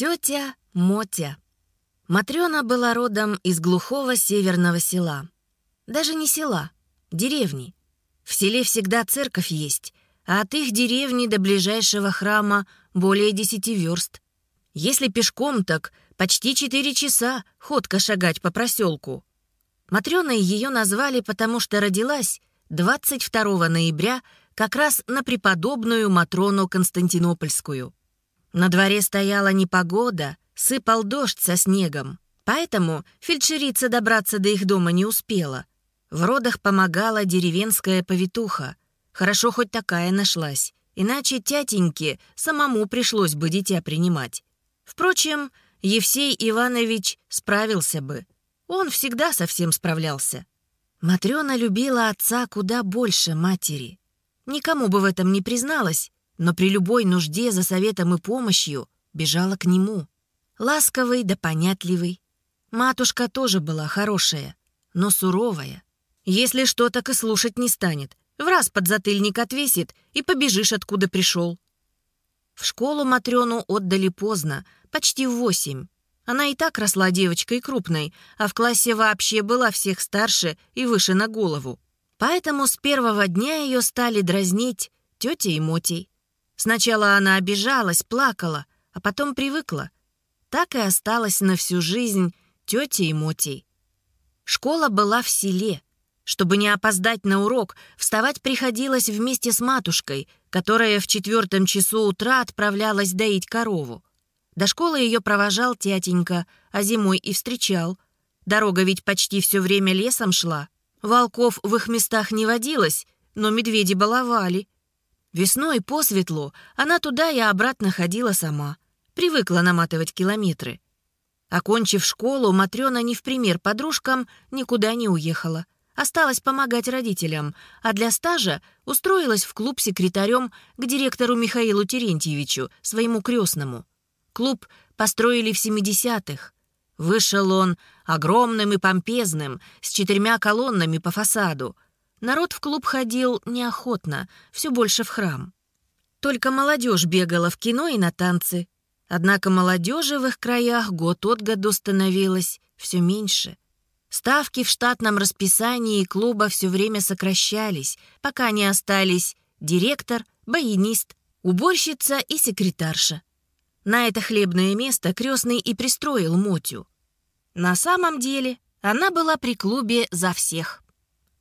Тетя Мотя. Матрёна была родом из глухого северного села. Даже не села, деревни. В селе всегда церковь есть, а от их деревни до ближайшего храма более десяти верст. Если пешком, так почти четыре часа ходка шагать по проселку. Матрёной ее назвали, потому что родилась 22 ноября как раз на преподобную Матрону Константинопольскую. На дворе стояла непогода, сыпал дождь со снегом, поэтому фельдшерица добраться до их дома не успела. В родах помогала деревенская повитуха. Хорошо хоть такая нашлась, иначе тятеньке самому пришлось бы дитя принимать. Впрочем, Евсей Иванович справился бы. Он всегда совсем справлялся. Матрёна любила отца куда больше матери. Никому бы в этом не призналась, но при любой нужде за советом и помощью бежала к нему. Ласковый да понятливый. Матушка тоже была хорошая, но суровая. Если что, так и слушать не станет. В раз подзатыльник отвесит и побежишь, откуда пришел. В школу Матрёну отдали поздно, почти в восемь. Она и так росла девочкой крупной, а в классе вообще была всех старше и выше на голову. Поэтому с первого дня ее стали дразнить тетей и Мотей. Сначала она обижалась, плакала, а потом привыкла. Так и осталась на всю жизнь тетей и Мотей. Школа была в селе. Чтобы не опоздать на урок, вставать приходилось вместе с матушкой, которая в четвертом часу утра отправлялась доить корову. До школы ее провожал тятенька, а зимой и встречал. Дорога ведь почти все время лесом шла. Волков в их местах не водилось, но медведи баловали — Весной по светлу она туда и обратно ходила сама. Привыкла наматывать километры. Окончив школу, Матрёна не в пример подружкам никуда не уехала. Осталась помогать родителям, а для стажа устроилась в клуб секретарем к директору Михаилу Терентьевичу, своему крестному. Клуб построили в 70-х. Вышел он огромным и помпезным, с четырьмя колоннами по фасаду — Народ в клуб ходил неохотно, все больше в храм. Только молодежь бегала в кино и на танцы. Однако молодежи в их краях год от года становилось все меньше. Ставки в штатном расписании клуба все время сокращались, пока не остались директор, баянист, уборщица и секретарша. На это хлебное место крестный и пристроил Мотю. На самом деле она была при клубе за всех.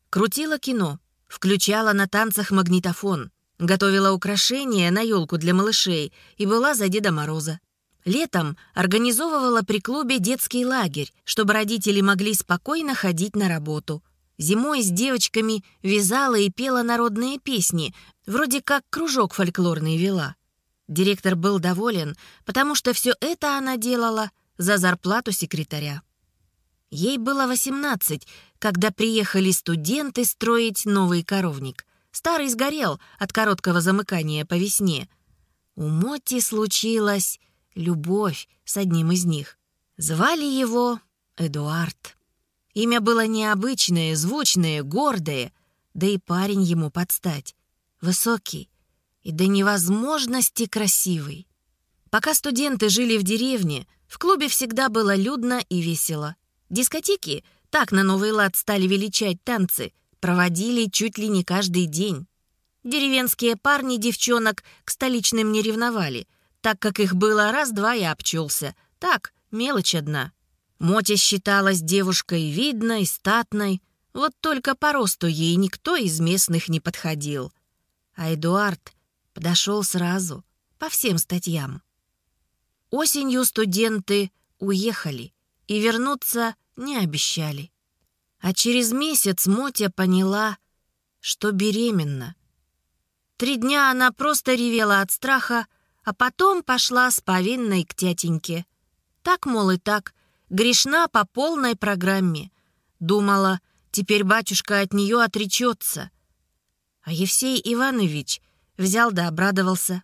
Крутила кино, включала на танцах магнитофон, готовила украшения на елку для малышей и была за Деда Мороза. Летом организовывала при клубе детский лагерь, чтобы родители могли спокойно ходить на работу. Зимой с девочками вязала и пела народные песни, вроде как кружок фольклорный вела. Директор был доволен, потому что все это она делала за зарплату секретаря. Ей было 18, когда приехали студенты строить новый коровник. Старый сгорел от короткого замыкания по весне. У Моти случилась любовь с одним из них. Звали его Эдуард. Имя было необычное, звучное, гордое, да и парень ему подстать. Высокий и до невозможности красивый. Пока студенты жили в деревне, в клубе всегда было людно и весело. Дискотеки, так на Новый лад стали величать танцы, проводили чуть ли не каждый день. Деревенские парни девчонок к столичным не ревновали, так как их было раз-два и обчелся. Так, мелочь одна. Мотя считалась девушкой видной, статной, вот только по росту ей никто из местных не подходил. А Эдуард подошел сразу, по всем статьям. Осенью студенты уехали — и вернуться не обещали. А через месяц Мотя поняла, что беременна. Три дня она просто ревела от страха, а потом пошла с повинной к тятеньке. Так, мол, и так, грешна по полной программе. Думала, теперь батюшка от нее отречется. А Евсей Иванович взял да обрадовался.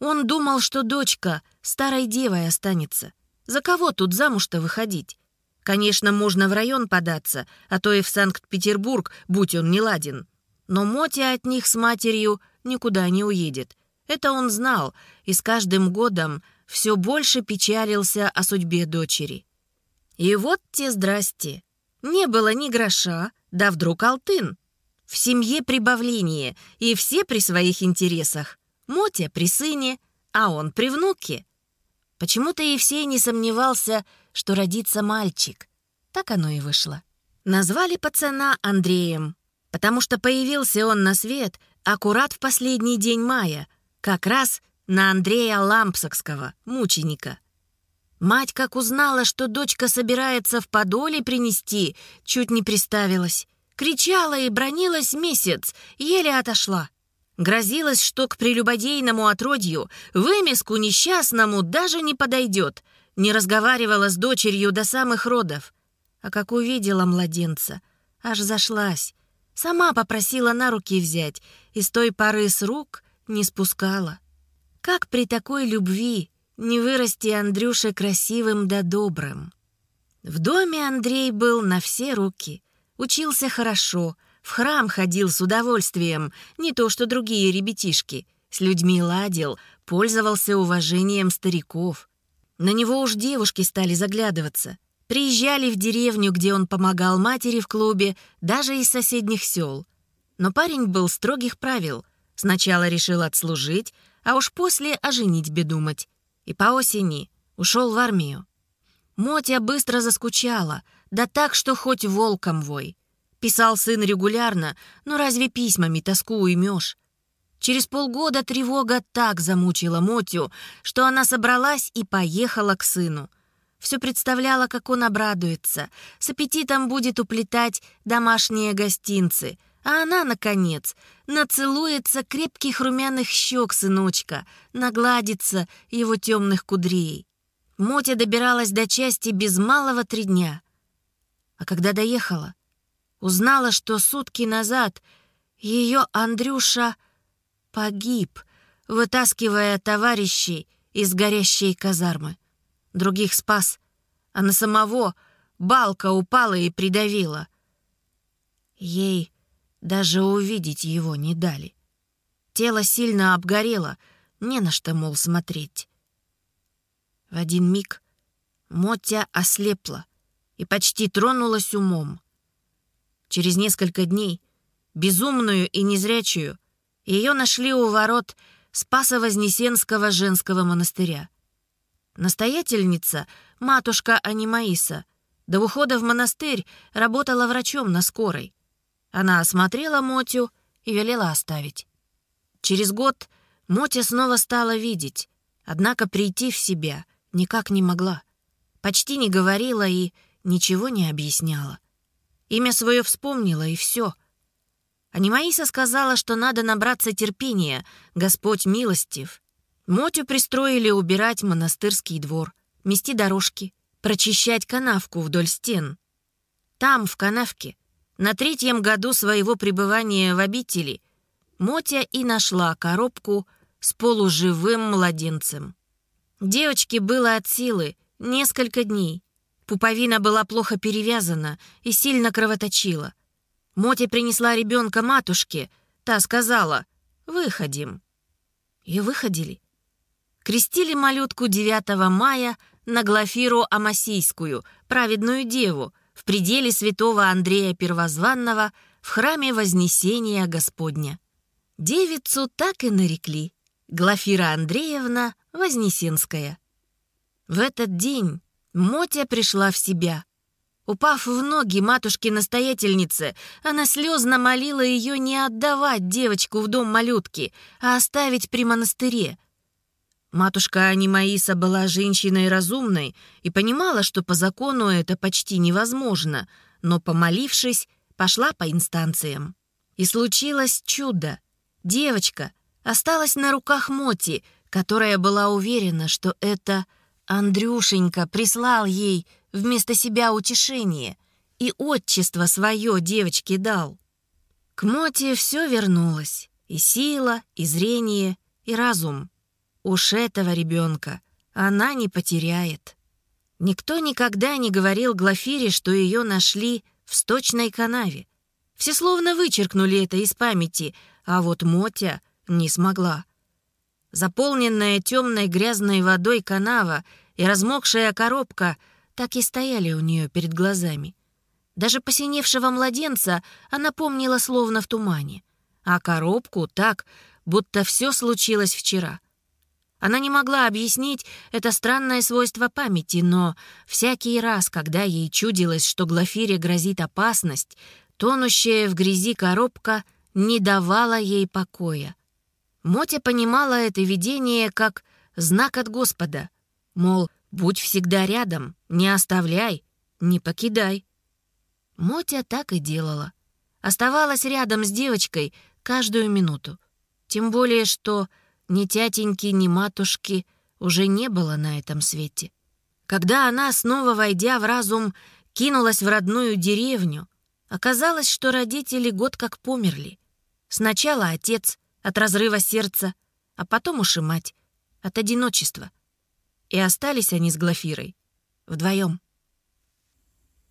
Он думал, что дочка старой девой останется. За кого тут замуж-то выходить? Конечно, можно в район податься, а то и в Санкт-Петербург, будь он не ладен. Но Мотя от них с матерью никуда не уедет. Это он знал, и с каждым годом все больше печалился о судьбе дочери. И вот те здрасте. Не было ни гроша, да вдруг алтын. В семье прибавление, и все при своих интересах. Мотя при сыне, а он при внуке. Почему-то Евсей не сомневался, что родится мальчик. Так оно и вышло. Назвали пацана Андреем, потому что появился он на свет аккурат в последний день мая, как раз на Андрея Лампсакского, мученика. Мать, как узнала, что дочка собирается в подоле принести, чуть не приставилась. Кричала и бронилась месяц, еле отошла. Грозилась, что к прелюбодейному отродью, вымеску несчастному даже не подойдет. Не разговаривала с дочерью до самых родов. А как увидела младенца, аж зашлась. Сама попросила на руки взять, и с той поры с рук не спускала. Как при такой любви не вырасти Андрюше красивым да добрым? В доме Андрей был на все руки, учился хорошо — в храм ходил с удовольствием, не то что другие ребятишки. С людьми ладил, пользовался уважением стариков. На него уж девушки стали заглядываться. Приезжали в деревню, где он помогал матери в клубе, даже из соседних сел. Но парень был строгих правил. Сначала решил отслужить, а уж после о женитьбе думать. И по осени ушел в армию. Мотя быстро заскучала, да так, что хоть волком вой. Писал сын регулярно, но разве письмами тоску уймешь? Через полгода тревога так замучила Мотю, что она собралась и поехала к сыну. Все представляла, как он обрадуется, с аппетитом будет уплетать домашние гостинцы, а она, наконец, нацелуется крепких румяных щек сыночка, нагладится его темных кудрей. Мотя добиралась до части без малого три дня. А когда доехала, Узнала, что сутки назад ее Андрюша погиб, вытаскивая товарищей из горящей казармы. Других спас, а на самого балка упала и придавила. Ей даже увидеть его не дали. Тело сильно обгорело, не на что, мол, смотреть. В один миг Мотя ослепла и почти тронулась умом. Через несколько дней, безумную и незрячую, ее нашли у ворот Спасо-Вознесенского женского монастыря. Настоятельница, матушка Анимаиса, до ухода в монастырь работала врачом на скорой. Она осмотрела Мотю и велела оставить. Через год Мотя снова стала видеть, однако прийти в себя никак не могла. Почти не говорила и ничего не объясняла. Имя свое вспомнила, и все. Анимаиса сказала, что надо набраться терпения, Господь милостив. Мотю пристроили убирать монастырский двор, мести дорожки, прочищать канавку вдоль стен. Там, в канавке, на третьем году своего пребывания в обители, Мотя и нашла коробку с полуживым младенцем. Девочке было от силы несколько дней. Пуповина была плохо перевязана и сильно кровоточила. Моти принесла ребенка матушке, та сказала «Выходим». И выходили. Крестили малютку 9 мая на Глафиру Амасийскую, праведную деву, в пределе святого Андрея Первозванного в храме Вознесения Господня. Девицу так и нарекли Глафира Андреевна Вознесенская. В этот день Мотя пришла в себя. Упав в ноги матушки-настоятельницы, она слезно молила ее не отдавать девочку в дом малютки, а оставить при монастыре. Матушка Анимаиса была женщиной разумной и понимала, что по закону это почти невозможно, но, помолившись, пошла по инстанциям. И случилось чудо. Девочка осталась на руках Моти, которая была уверена, что это Андрюшенька прислал ей вместо себя утешение и отчество свое девочке дал. К Моте все вернулось. И сила, и зрение, и разум. Уж этого ребенка она не потеряет. Никто никогда не говорил Глафире, что ее нашли в сточной канаве. Все словно вычеркнули это из памяти, а вот Мотя не смогла. Заполненная темной грязной водой канава и размокшая коробка так и стояли у нее перед глазами. Даже посиневшего младенца она помнила словно в тумане, а коробку так, будто все случилось вчера. Она не могла объяснить это странное свойство памяти, но всякий раз, когда ей чудилось, что Глафире грозит опасность, тонущая в грязи коробка не давала ей покоя. Мотя понимала это видение как знак от Господа, мол, будь всегда рядом, не оставляй, не покидай. Мотя так и делала. Оставалась рядом с девочкой каждую минуту. Тем более, что ни тятеньки, ни матушки уже не было на этом свете. Когда она, снова войдя в разум, кинулась в родную деревню, оказалось, что родители год как померли. Сначала отец от разрыва сердца, а потом уж и мать от одиночества. И остались они с Глафирой вдвоем.